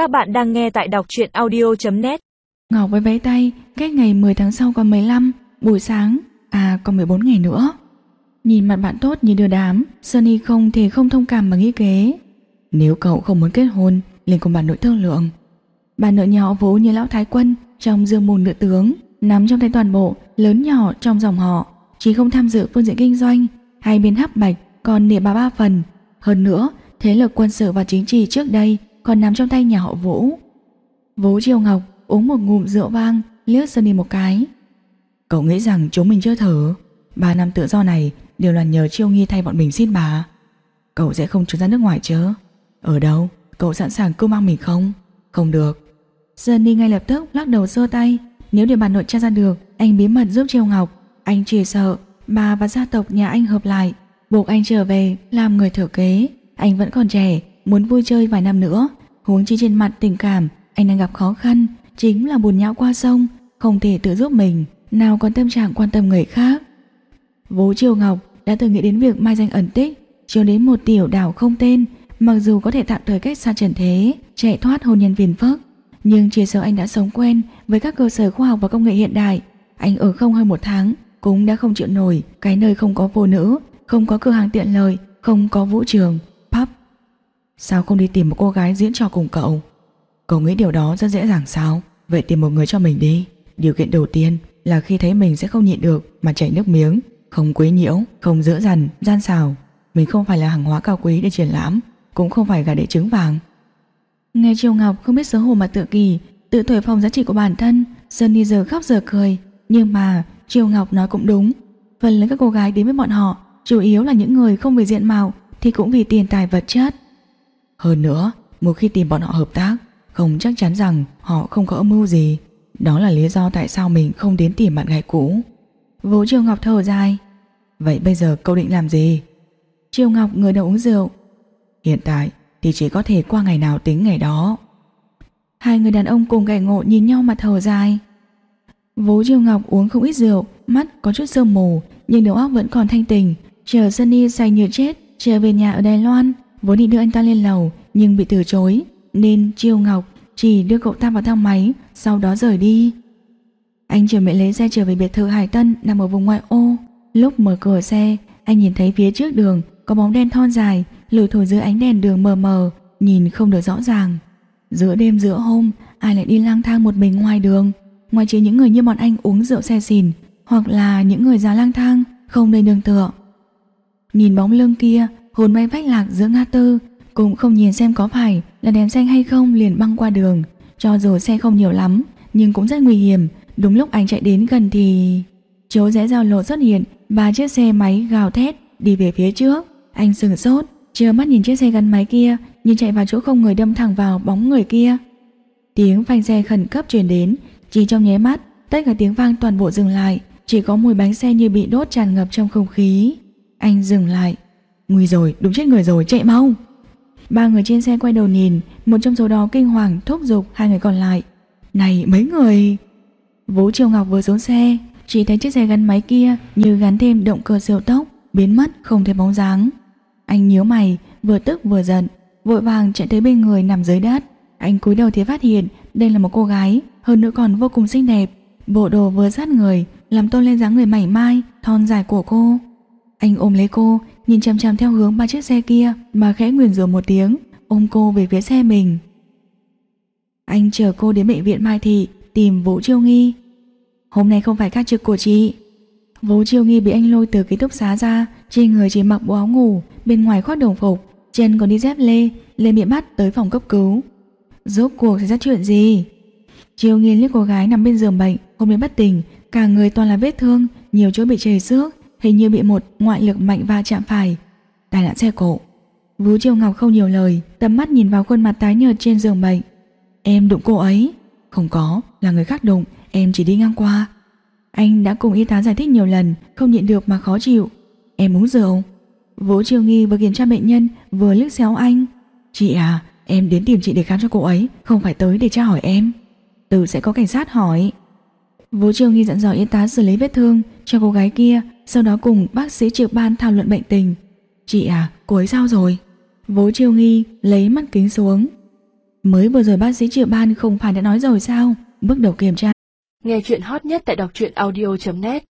Các bạn đang nghe tại đọc truyện audio.net Ngọc với váy tay, cách ngày 10 tháng sau còn 15, buổi sáng, à còn 14 ngày nữa. Nhìn mặt bạn tốt như đưa đám, Sunny không thể không thông cảm mà nghĩ kế. Nếu cậu không muốn kết hôn, liền cùng bà nội thương lượng. Bà nội nhỏ vố như lão thái quân trong dương môn ngựa tướng, nắm trong tay toàn bộ, lớn nhỏ trong dòng họ, chỉ không tham dự phương diện kinh doanh, hai bên hấp bạch còn nịa bà ba phần. Hơn nữa, thế lực quân sự và chính trị trước đây còn nằm trong tay nhà họ Vũ. Vũ Triều Ngọc uống một ngụm rượu vang, liếc Sunny một cái. Cậu nghĩ rằng chúng mình chưa thử, ba năm tự do này đều là nhờ Chiêu Nghi thay bọn mình xin bà. Cậu sẽ không trốn ra nước ngoài chứ? Ở đâu? Cậu sẵn sàng cứu mang mình không? Không được. Sunny ngay lập tức lắc đầu sơ tay, nếu để bà nội tra ra được, anh bí mật giúp Triều Ngọc, anh chỉ sợ bà và gia tộc nhà anh hợp lại, buộc anh trở về làm người thừa kế. Anh vẫn còn trẻ, muốn vui chơi vài năm nữa, huống chi trên mặt tình cảm, anh đang gặp khó khăn, chính là buồn nhão qua sông, không thể tự giúp mình, nào còn tâm trạng quan tâm người khác. Vũ Triều Ngọc đã từng nghĩ đến việc mai danh ẩn tích, chiếu đến một tiểu đảo không tên, mặc dù có thể tạm thời cách xa trần thế, chạy thoát hôn nhân phiền phức, nhưng chỉ sợ anh đã sống quen với các cơ sở khoa học và công nghệ hiện đại. Anh ở không hơn một tháng, cũng đã không chịu nổi cái nơi không có phụ nữ, không có cửa hàng tiện lợi, không có vũ trường. Sao không đi tìm một cô gái diễn trò cùng cậu? Cậu nghĩ điều đó rất dễ dàng sao? Vậy tìm một người cho mình đi. Điều kiện đầu tiên là khi thấy mình sẽ không nhịn được mà chảy nước miếng, không quấy nhiễu, không dỡ dằn, gian xào. Mình không phải là hàng hóa cao quý để triển lãm, cũng không phải gà để trứng vàng. Nghe Triều Ngọc không biết xấu hổ mà tự kỳ, tự thổi phồng giá trị của bản thân, Sunny giờ khóc giờ cười. Nhưng mà Triều Ngọc nói cũng đúng. Phần lớn các cô gái đến với bọn họ chủ yếu là những người không vì diện mạo thì cũng vì tiền tài vật chất. Hơn nữa, một khi tìm bọn họ hợp tác, không chắc chắn rằng họ không có âm mưu gì. Đó là lý do tại sao mình không đến tìm bạn gái cũ. Vũ Triều Ngọc thở dài. Vậy bây giờ cậu định làm gì? Triều Ngọc người đầu uống rượu. Hiện tại thì chỉ có thể qua ngày nào tính ngày đó. Hai người đàn ông cùng gãy ngộ nhìn nhau mà thở dài. Vũ Triều Ngọc uống không ít rượu, mắt có chút sương mù, nhưng đầu óc vẫn còn thanh tình. Chờ Sunny say như chết, trở về nhà ở Đài Loan, vốn định đưa anh ta lên lầu, nhưng bị từ chối, nên Triều Ngọc chỉ đưa cậu ta vào thang máy, sau đó rời đi. Anh chờ mẹ lấy xe trở về biệt thự Hải Tân nằm ở vùng ngoại ô. Lúc mở cửa xe, anh nhìn thấy phía trước đường có bóng đen thon dài, lùi thổi dưới ánh đèn đường mờ mờ, nhìn không được rõ ràng. Giữa đêm giữa hôm, ai lại đi lang thang một mình ngoài đường? Ngoài trừ những người như bọn anh uống rượu xe xỉn, hoặc là những người già lang thang, không đầy đường tựa. Nhìn bóng lưng kia, hồn bay vách lạc giữa ngã tư, cũng không nhìn xem có phải là đèn xanh hay không liền băng qua đường. Cho dù xe không nhiều lắm, nhưng cũng rất nguy hiểm. Đúng lúc anh chạy đến gần thì... Chỗ rẽ giao lộ xuất hiện ba chiếc xe máy gào thét đi về phía trước. Anh sừng sốt, chưa mắt nhìn chiếc xe gắn máy kia, nhưng chạy vào chỗ không người đâm thẳng vào bóng người kia. Tiếng phanh xe khẩn cấp truyền đến, chỉ trong nháy mắt, tất cả tiếng vang toàn bộ dừng lại, chỉ có mùi bánh xe như bị đốt tràn ngập trong không khí. Anh dừng lại. Nguy rồi, đúng chết người rồi, chạy mau. Ba người trên xe quay đầu nhìn, một trong số đó kinh hoàng thúc giục hai người còn lại. Này mấy người! Vũ Triều Ngọc vừa xuống xe, chỉ thấy chiếc xe gắn máy kia như gắn thêm động cơ siêu tốc, biến mất không thấy bóng dáng. Anh nhíu mày, vừa tức vừa giận, vội vàng chạy tới bên người nằm dưới đất. Anh cúi đầu thì phát hiện đây là một cô gái, hơn nữa còn vô cùng xinh đẹp. Bộ đồ vừa sát người, làm tôn lên dáng người mảnh mai, thon dài của cô. Anh ôm lấy cô, nhìn chằm chằm theo hướng ba chiếc xe kia mà khẽ nguyền rủa một tiếng, ôm cô về phía xe mình. Anh chờ cô đến bệnh viện Mai Thị tìm Vũ Chiêu Nghi. Hôm nay không phải ca trực của chị. Vũ Chiêu Nghi bị anh lôi từ ký túc xá ra, trên người chỉ mặc bộ áo ngủ, bên ngoài khoác đồng phục, chân còn đi dép lê, lên bị bắt tới phòng cấp cứu. Rốt cuộc xảy ra chuyện gì? Chiêu Nghi liếc cô gái nằm bên giường bệnh, hôm mê bất tỉnh, cả người toàn là vết thương, nhiều chỗ bị chảy xước, hình như bị một ngoại lực mạnh va chạm phải. Tai nạn xe cộ. Vũ Triều Ngọc không nhiều lời, tầm mắt nhìn vào khuôn mặt tái nhợt trên giường bệnh. Em đụng cô ấy. Không có, là người khác đụng, em chỉ đi ngang qua. Anh đã cùng y tá giải thích nhiều lần, không nhịn được mà khó chịu. Em uống rượu. Vũ Triều Nghi vừa kiểm tra bệnh nhân, vừa liếc xéo anh. Chị à, em đến tìm chị để khám cho cô ấy, không phải tới để tra hỏi em. Từ sẽ có cảnh sát hỏi. Vũ Triều Nghi dặn dò y tá xử lý vết thương cho cô gái kia, sau đó cùng bác sĩ triệu ban thảo luận bệnh tình. Chị à, cô ấy sao rồi? Vố Triều Nghi lấy mắt kính xuống. Mới vừa rồi bác sĩ Triệu Ban không phải đã nói rồi sao? Bước đầu kiểm tra. Nghe chuyện hot nhất tại đọc truyện audio.net